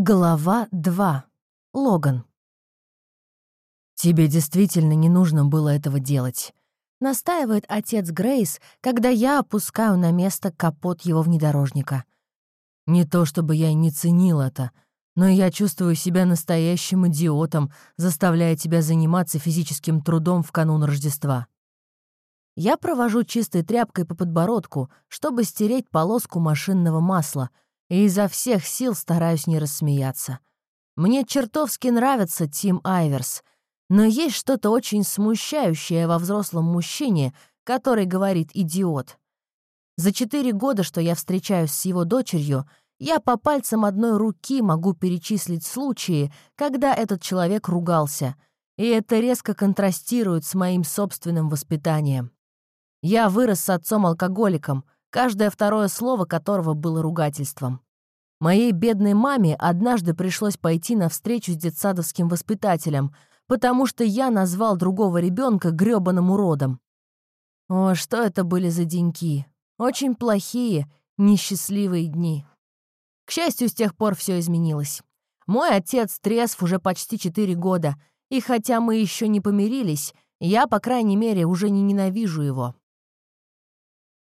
Глава 2. Логан. «Тебе действительно не нужно было этого делать», — настаивает отец Грейс, когда я опускаю на место капот его внедорожника. «Не то чтобы я не ценил это, но я чувствую себя настоящим идиотом, заставляя тебя заниматься физическим трудом в канун Рождества». Я провожу чистой тряпкой по подбородку, чтобы стереть полоску машинного масла — и изо всех сил стараюсь не рассмеяться. Мне чертовски нравится Тим Айверс, но есть что-то очень смущающее во взрослом мужчине, который говорит «идиот». За четыре года, что я встречаюсь с его дочерью, я по пальцам одной руки могу перечислить случаи, когда этот человек ругался, и это резко контрастирует с моим собственным воспитанием. Я вырос с отцом-алкоголиком — каждое второе слово которого было ругательством. Моей бедной маме однажды пришлось пойти на встречу с детсадовским воспитателем, потому что я назвал другого ребенка грёбаным уродом. О, что это были за деньки. Очень плохие, несчастливые дни. К счастью, с тех пор все изменилось. Мой отец трезв уже почти четыре года, и хотя мы еще не помирились, я, по крайней мере, уже не ненавижу его.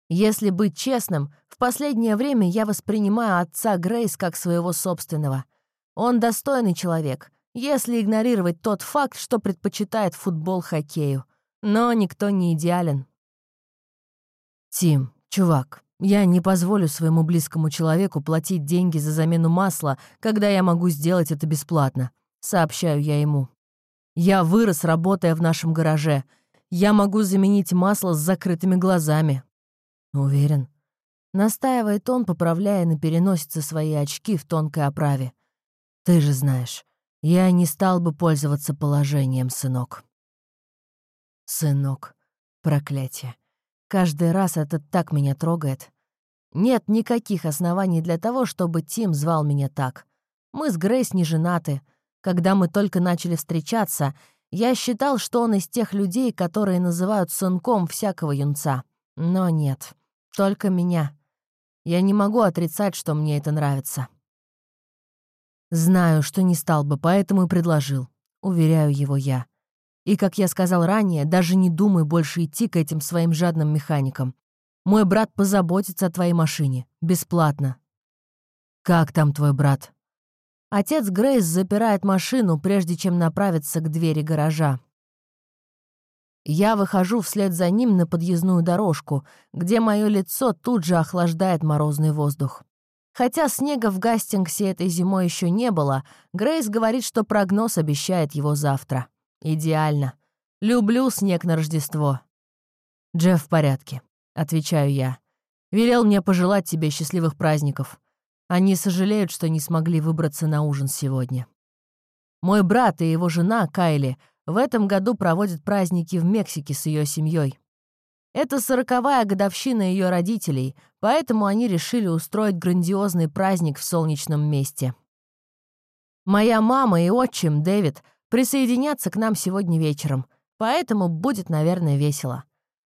Если быть честным, в последнее время я воспринимаю отца Грейс как своего собственного. Он достойный человек, если игнорировать тот факт, что предпочитает футбол хоккею. Но никто не идеален. Тим, чувак, я не позволю своему близкому человеку платить деньги за замену масла, когда я могу сделать это бесплатно, сообщаю я ему. Я вырос, работая в нашем гараже. Я могу заменить масло с закрытыми глазами, Уверен. Настаивает он, поправляя на переносице свои очки в тонкой оправе. Ты же знаешь, я не стал бы пользоваться положением, сынок. Сынок. Проклятие. Каждый раз это так меня трогает. Нет никаких оснований для того, чтобы Тим звал меня так. Мы с Грейс не женаты. Когда мы только начали встречаться, я считал, что он из тех людей, которые называют сынком всякого юнца. Но нет. Только меня. Я не могу отрицать, что мне это нравится. Знаю, что не стал бы, поэтому и предложил. Уверяю его я. И, как я сказал ранее, даже не думай больше идти к этим своим жадным механикам. Мой брат позаботится о твоей машине. Бесплатно. Как там твой брат? Отец Грейс запирает машину, прежде чем направиться к двери гаража. Я выхожу вслед за ним на подъездную дорожку, где мое лицо тут же охлаждает морозный воздух. Хотя снега в Гастингсе этой зимой еще не было, Грейс говорит, что прогноз обещает его завтра. Идеально. Люблю снег на Рождество. «Джефф в порядке», — отвечаю я. «Велел мне пожелать тебе счастливых праздников. Они сожалеют, что не смогли выбраться на ужин сегодня». Мой брат и его жена, Кайли, в этом году проводят праздники в Мексике с ее семьей. Это сороковая годовщина ее родителей, поэтому они решили устроить грандиозный праздник в солнечном месте. Моя мама и отчим, Дэвид, присоединятся к нам сегодня вечером, поэтому будет, наверное, весело.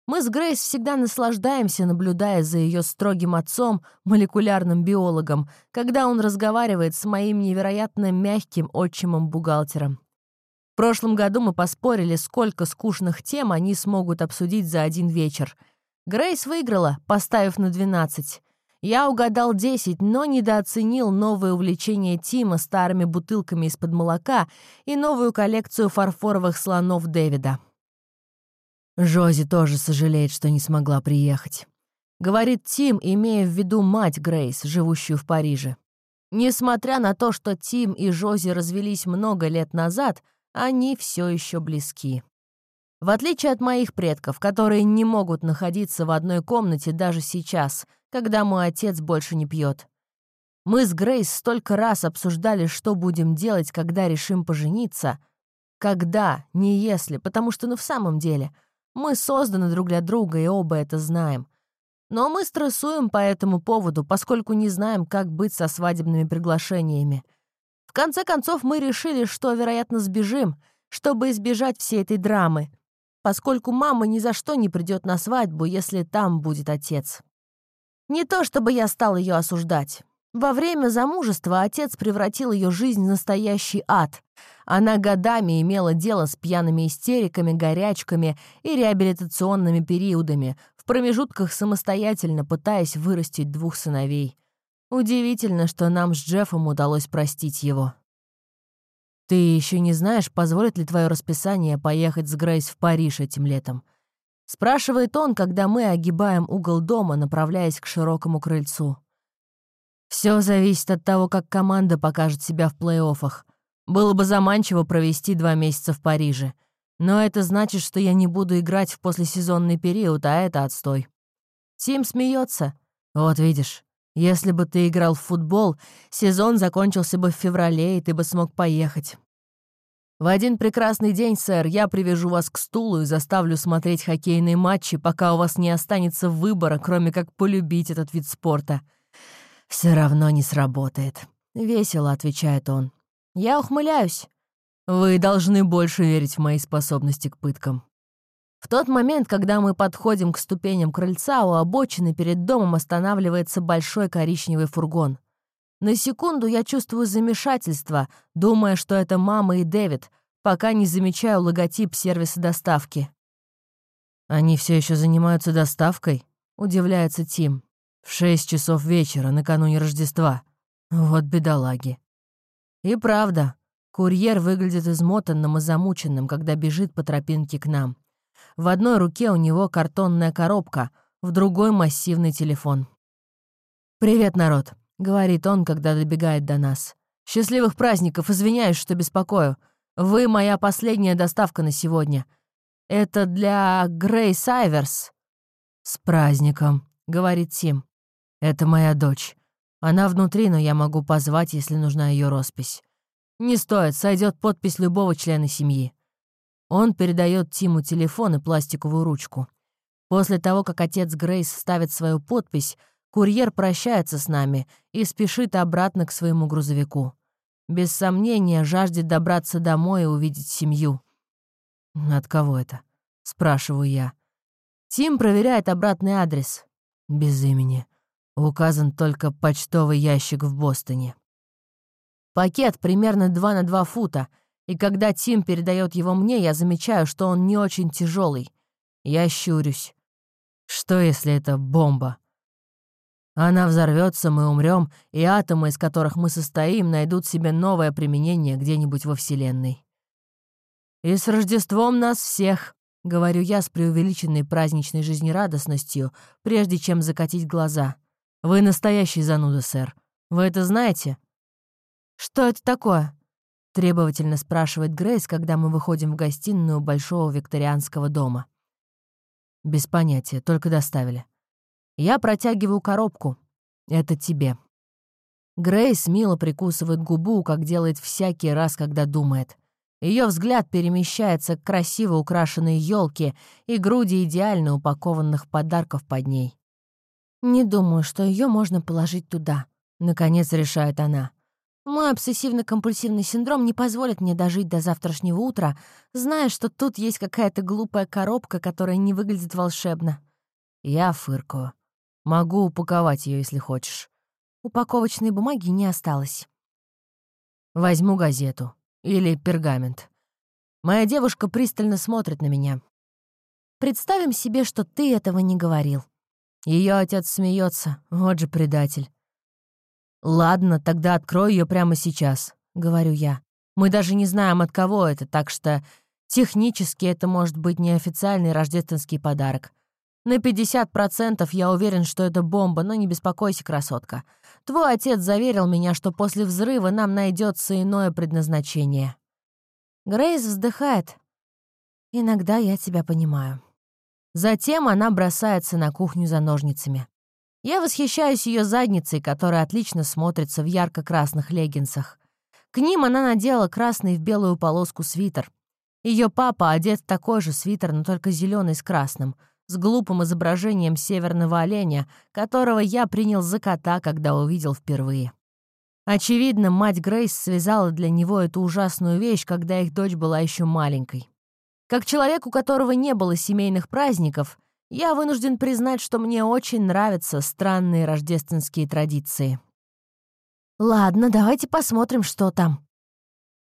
Мы с Грейс всегда наслаждаемся, наблюдая за ее строгим отцом, молекулярным биологом, когда он разговаривает с моим невероятно мягким отчимом-бухгалтером прошлом году мы поспорили, сколько скучных тем они смогут обсудить за один вечер. Грейс выиграла, поставив на 12. Я угадал 10, но недооценил новое увлечение Тима старыми бутылками из-под молока и новую коллекцию фарфоровых слонов Дэвида. Жози тоже сожалеет, что не смогла приехать. Говорит Тим, имея в виду мать Грейс, живущую в Париже. Несмотря на то, что Тим и Жози развелись много лет назад, они все еще близки. В отличие от моих предков, которые не могут находиться в одной комнате даже сейчас, когда мой отец больше не пьет. Мы с Грейс столько раз обсуждали, что будем делать, когда решим пожениться. Когда, не если, потому что, ну, в самом деле, мы созданы друг для друга, и оба это знаем. Но мы стрессуем по этому поводу, поскольку не знаем, как быть со свадебными приглашениями — в конце концов, мы решили, что, вероятно, сбежим, чтобы избежать всей этой драмы, поскольку мама ни за что не придет на свадьбу, если там будет отец. Не то чтобы я стал ее осуждать. Во время замужества отец превратил ее жизнь в настоящий ад. Она годами имела дело с пьяными истериками, горячками и реабилитационными периодами, в промежутках самостоятельно пытаясь вырастить двух сыновей. Удивительно, что нам с Джеффом удалось простить его. «Ты еще не знаешь, позволит ли твое расписание поехать с Грейс в Париж этим летом?» Спрашивает он, когда мы огибаем угол дома, направляясь к широкому крыльцу. Все зависит от того, как команда покажет себя в плей-оффах. Было бы заманчиво провести два месяца в Париже. Но это значит, что я не буду играть в послесезонный период, а это отстой. Тим смеется. Вот видишь, если бы ты играл в футбол, сезон закончился бы в феврале, и ты бы смог поехать. В один прекрасный день, сэр, я привяжу вас к стулу и заставлю смотреть хоккейные матчи, пока у вас не останется выбора, кроме как полюбить этот вид спорта. Все равно не сработает. Весело, отвечает он. Я ухмыляюсь. Вы должны больше верить в мои способности к пыткам. В тот момент, когда мы подходим к ступеням крыльца, у обочины перед домом останавливается большой коричневый фургон. На секунду я чувствую замешательство, думая, что это мама и Дэвид, пока не замечаю логотип сервиса доставки. «Они все еще занимаются доставкой?» — удивляется Тим. В шесть часов вечера, накануне Рождества. Вот бедолаги. И правда, курьер выглядит измотанным и замученным, когда бежит по тропинке к нам. В одной руке у него картонная коробка, в другой — массивный телефон. «Привет, народ», — говорит он, когда добегает до нас. «Счастливых праздников, извиняюсь, что беспокою. Вы моя последняя доставка на сегодня. Это для Грейс Айверс». «С праздником», — говорит Тим. «Это моя дочь. Она внутри, но я могу позвать, если нужна ее роспись. Не стоит, сойдет подпись любого члена семьи». Он передает Тиму телефон и пластиковую ручку. После того, как отец Грейс ставит свою подпись, курьер прощается с нами и спешит обратно к своему грузовику. Без сомнения, жаждет добраться домой и увидеть семью. «От кого это?» — спрашиваю я. Тим проверяет обратный адрес. Без имени. Указан только почтовый ящик в Бостоне. Пакет примерно 2 на 2 фута, и когда Тим передает его мне, я замечаю, что он не очень тяжелый. Я щурюсь. Что, если это бомба? Она взорвется, мы умрем, и атомы, из которых мы состоим, найдут себе новое применение где-нибудь во Вселенной. И с Рождеством нас всех, — говорю я с преувеличенной праздничной жизнерадостностью, прежде чем закатить глаза — «Вы настоящий зануда, сэр. Вы это знаете?» «Что это такое?» — требовательно спрашивает Грейс, когда мы выходим в гостиную большого викторианского дома. «Без понятия, только доставили. Я протягиваю коробку. Это тебе». Грейс мило прикусывает губу, как делает всякий раз, когда думает. Ее взгляд перемещается к красиво украшенной елке и груди идеально упакованных подарков под ней. «Не думаю, что ее можно положить туда», — наконец решает она. «Мой обсессивно-компульсивный синдром не позволит мне дожить до завтрашнего утра, зная, что тут есть какая-то глупая коробка, которая не выглядит волшебно». Я фыркаю. «Могу упаковать ее, если хочешь». Упаковочной бумаги не осталось. Возьму газету. Или пергамент. Моя девушка пристально смотрит на меня. Представим себе, что ты этого не говорил. Ее отец смеется, вот же предатель. «Ладно, тогда открой ее прямо сейчас», — говорю я. «Мы даже не знаем, от кого это, так что технически это может быть неофициальный рождественский подарок. На 50% я уверен, что это бомба, но не беспокойся, красотка. Твой отец заверил меня, что после взрыва нам найдется иное предназначение». Грейс вздыхает. «Иногда я тебя понимаю». Затем она бросается на кухню за ножницами. Я восхищаюсь ее задницей, которая отлично смотрится в ярко-красных леггинсах. К ним она надела красный в белую полоску свитер. Ее папа одет в такой же свитер, но только зеленый с красным, с глупым изображением северного оленя, которого я принял за кота, когда увидел впервые. Очевидно, мать Грейс связала для него эту ужасную вещь, когда их дочь была еще маленькой. Как человек, у которого не было семейных праздников, я вынужден признать, что мне очень нравятся странные рождественские традиции. «Ладно, давайте посмотрим, что там».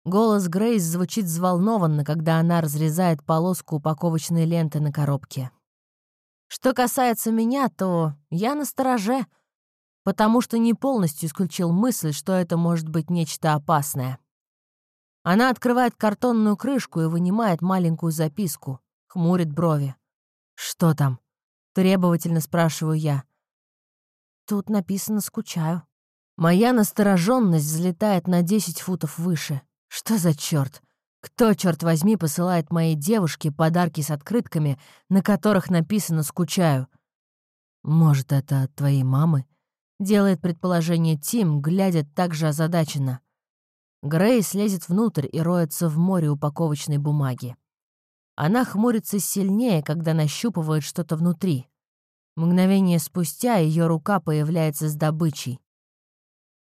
Голос Грейс звучит взволнованно, когда она разрезает полоску упаковочной ленты на коробке. Что касается меня, то я на стороже, потому что не полностью исключил мысль, что это может быть нечто опасное. Она открывает картонную крышку и вынимает маленькую записку, хмурит брови. «Что там?» — требовательно спрашиваю я. Тут написано «скучаю». Моя настороженность взлетает на 10 футов выше. Что за черт? Кто, черт возьми, посылает моей девушке подарки с открытками, на которых написано «скучаю»? Может, это от твоей мамы? Делает предположение Тим, глядя так же озадаченно. Грейс лезет внутрь и роется в море упаковочной бумаги. Она хмурится сильнее, когда нащупывает что-то внутри. Мгновение спустя ее рука появляется с добычей.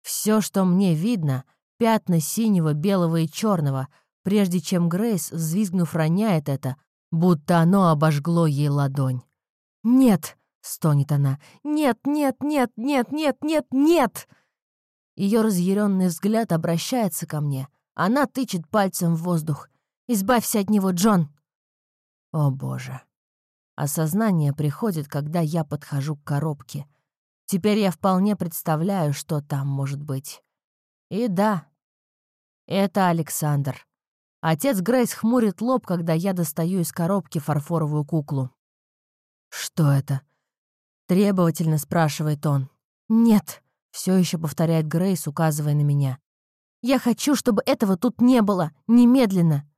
Все, что мне видно, пятна синего, белого и черного, прежде чем Грейс, взвизгнув, роняет это, будто оно обожгло ей ладонь. «Нет!» — стонет она. «Нет, нет, нет, нет, нет, нет, нет!» Ее разъяренный взгляд обращается ко мне. Она тычет пальцем в воздух. «Избавься от него, Джон!» О, боже. Осознание приходит, когда я подхожу к коробке. Теперь я вполне представляю, что там может быть. И да, это Александр. Отец Грейс хмурит лоб, когда я достаю из коробки фарфоровую куклу. «Что это?» — требовательно спрашивает он. «Нет», — все еще повторяет Грейс, указывая на меня. «Я хочу, чтобы этого тут не было. Немедленно».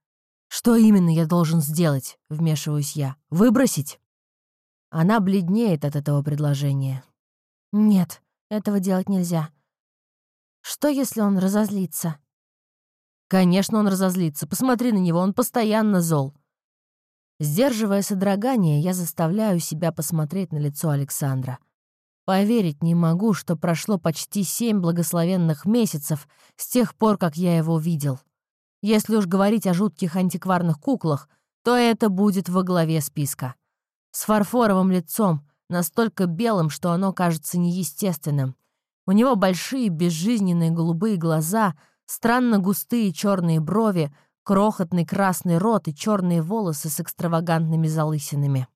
«Что именно я должен сделать?» — вмешиваюсь я. «Выбросить?» Она бледнеет от этого предложения. «Нет, этого делать нельзя. Что, если он разозлится?» «Конечно, он разозлится. Посмотри на него, он постоянно зол». Сдерживая содрогание, я заставляю себя посмотреть на лицо Александра. Поверить не могу, что прошло почти семь благословенных месяцев с тех пор, как я его видел. Если уж говорить о жутких антикварных куклах, то это будет во главе списка. С фарфоровым лицом, настолько белым, что оно кажется неестественным. У него большие безжизненные голубые глаза, странно густые черные брови, крохотный красный рот и черные волосы с экстравагантными залысинами.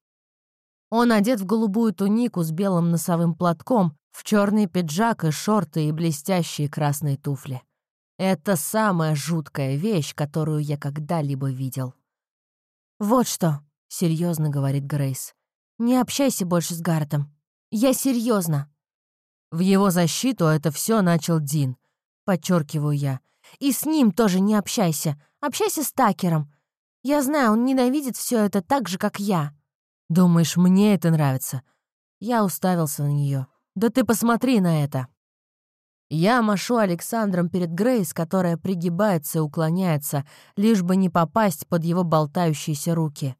Он одет в голубую тунику с белым носовым платком, в черный пиджак и шорты и блестящие красные туфли. Это самая жуткая вещь, которую я когда-либо видел. «Вот что», — серьезно говорит Грейс. «Не общайся больше с Гарретом. Я серьезно. В его защиту это все начал Дин, подчеркиваю я. И с ним тоже не общайся. Общайся с Такером. Я знаю, он ненавидит все это так же, как я. Думаешь, мне это нравится? Я уставился на нее. Да ты посмотри на это. Я машу Александром перед Грейс, которая пригибается и уклоняется, лишь бы не попасть под его болтающиеся руки.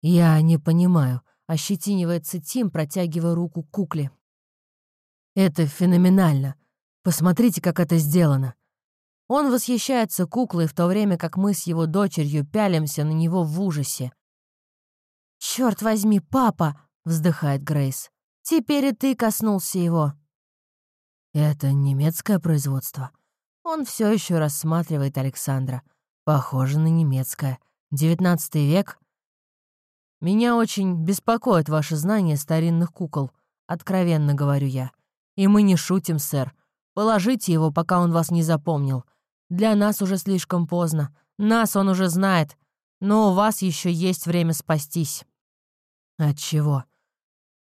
«Я не понимаю», — ощетинивается Тим, протягивая руку к кукле. «Это феноменально. Посмотрите, как это сделано». Он восхищается куклой, в то время как мы с его дочерью пялимся на него в ужасе. «Чёрт возьми, папа!» — вздыхает Грейс. «Теперь и ты коснулся его». «Это немецкое производство». Он все еще рассматривает Александра. Похоже на немецкое. Девятнадцатый век. «Меня очень беспокоит ваше знание старинных кукол», — откровенно говорю я. «И мы не шутим, сэр. Положите его, пока он вас не запомнил. Для нас уже слишком поздно. Нас он уже знает. Но у вас еще есть время спастись». «От чего?»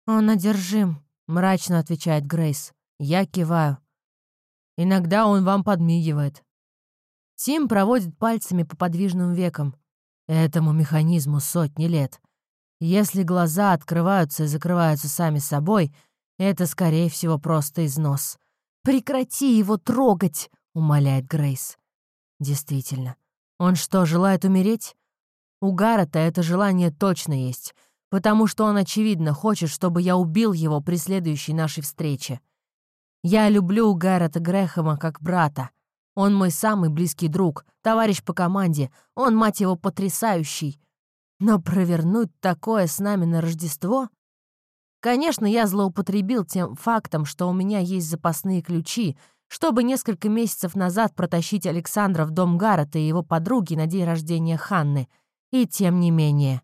«Он одержим», — мрачно отвечает Грейс. Я киваю. Иногда он вам подмигивает. Тим проводит пальцами по подвижным векам. Этому механизму сотни лет. Если глаза открываются и закрываются сами собой, это, скорее всего, просто износ. «Прекрати его трогать!» — умоляет Грейс. Действительно. Он что, желает умереть? У Гаррета это желание точно есть, потому что он, очевидно, хочет, чтобы я убил его при следующей нашей встрече. Я люблю Гаррета Грэхэма как брата. Он мой самый близкий друг, товарищ по команде. Он, мать его, потрясающий. Но провернуть такое с нами на Рождество? Конечно, я злоупотребил тем фактом, что у меня есть запасные ключи, чтобы несколько месяцев назад протащить Александра в дом Гаррета и его подруги на день рождения Ханны. И тем не менее.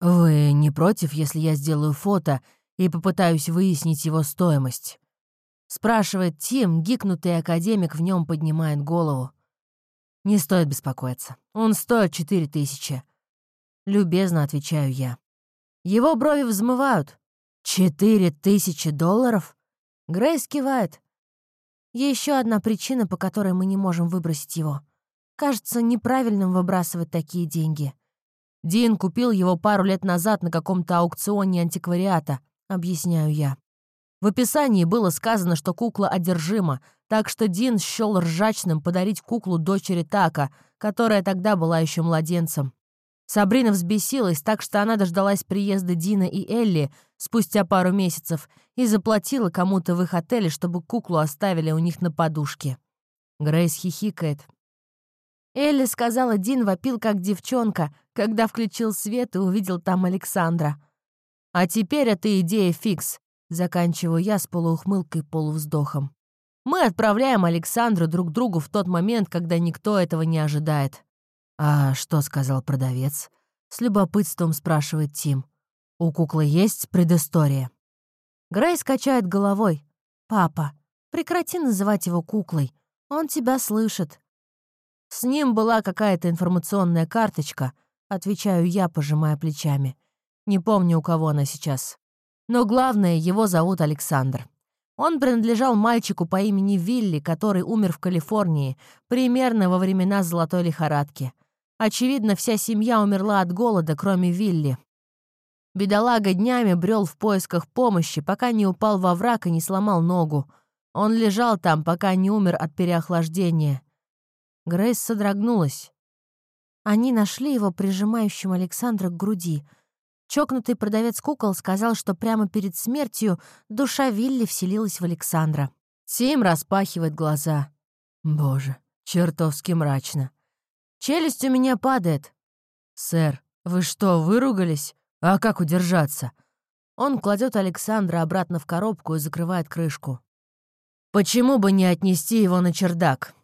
«Вы не против, если я сделаю фото и попытаюсь выяснить его стоимость?» Спрашивает Тим, гикнутый академик в нем поднимает голову. «Не стоит беспокоиться. Он стоит четыре тысячи». Любезно отвечаю я. Его брови взмывают. «Четыре тысячи долларов?» Грейс кивает. Еще одна причина, по которой мы не можем выбросить его. Кажется неправильным выбрасывать такие деньги. Дин купил его пару лет назад на каком-то аукционе антиквариата, объясняю я. В описании было сказано, что кукла одержима, так что Дин счел ржачным подарить куклу дочери Така, которая тогда была еще младенцем. Сабрина взбесилась так, что она дождалась приезда Дина и Элли спустя пару месяцев и заплатила кому-то в их отеле, чтобы куклу оставили у них на подушке. Грейс хихикает. Элли сказала, Дин вопил как девчонка, когда включил свет и увидел там Александра. А теперь эта идея фикс. Заканчиваю я с полуухмылкой полувздохом. Мы отправляем Александру друг другу в тот момент, когда никто этого не ожидает. «А что сказал продавец?» — с любопытством спрашивает Тим. «У куклы есть предыстория?» Грейс качает головой. «Папа, прекрати называть его куклой. Он тебя слышит». «С ним была какая-то информационная карточка», — отвечаю я, пожимая плечами. «Не помню, у кого она сейчас. Но главное, его зовут Александр. Он принадлежал мальчику по имени Вилли, который умер в Калифорнии, примерно во времена золотой лихорадки. Очевидно, вся семья умерла от голода, кроме Вилли. Бедолага днями брел в поисках помощи, пока не упал во враг и не сломал ногу. Он лежал там, пока не умер от переохлаждения. Грейс содрогнулась. Они нашли его прижимающим Александра к груди. Чокнутый продавец кукол сказал, что прямо перед смертью душа Вилли вселилась в Александра. Тим распахивает глаза. Боже, чертовски мрачно. Челюсть у меня падает. «Сэр, вы что, выругались? А как удержаться?» Он кладет Александра обратно в коробку и закрывает крышку. «Почему бы не отнести его на чердак?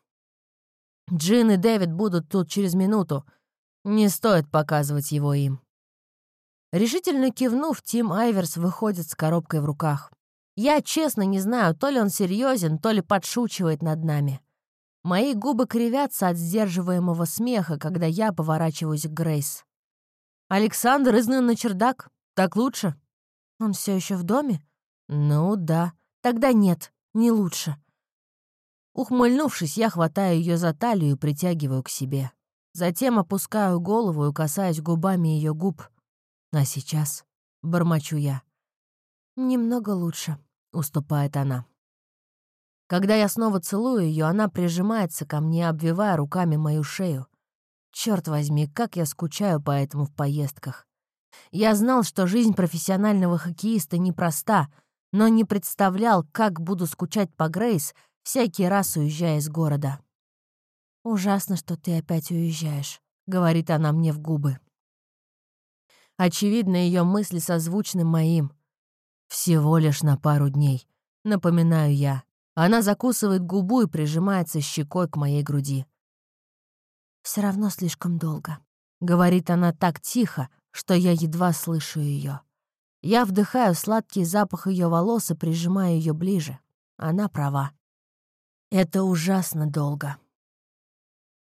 Джин и Дэвид будут тут через минуту. Не стоит показывать его им». Решительно кивнув, Тим Айверс выходит с коробкой в руках. Я честно не знаю, то ли он серьезен, то ли подшучивает над нами. Мои губы кривятся от сдерживаемого смеха, когда я поворачиваюсь к Грейс. «Александр изгнан на чердак. Так лучше?» «Он все еще в доме?» «Ну да. Тогда нет, не лучше». Ухмыльнувшись, я хватаю ее за талию и притягиваю к себе. Затем опускаю голову и касаюсь губами ее губ. А сейчас бормочу я. «Немного лучше», — уступает она. Когда я снова целую ее, она прижимается ко мне, обвивая руками мою шею. Черт возьми, как я скучаю по этому в поездках. Я знал, что жизнь профессионального хоккеиста непроста, но не представлял, как буду скучать по Грейс, всякий раз уезжая из города. «Ужасно, что ты опять уезжаешь», — говорит она мне в губы. Очевидно, ее мысли созвучны моим. Всего лишь на пару дней, напоминаю я. Она закусывает губу и прижимается щекой к моей груди. Все равно слишком долго», — говорит она так тихо, что я едва слышу ее. Я вдыхаю сладкий запах ее волос и прижимаю ее ближе. Она права. Это ужасно долго.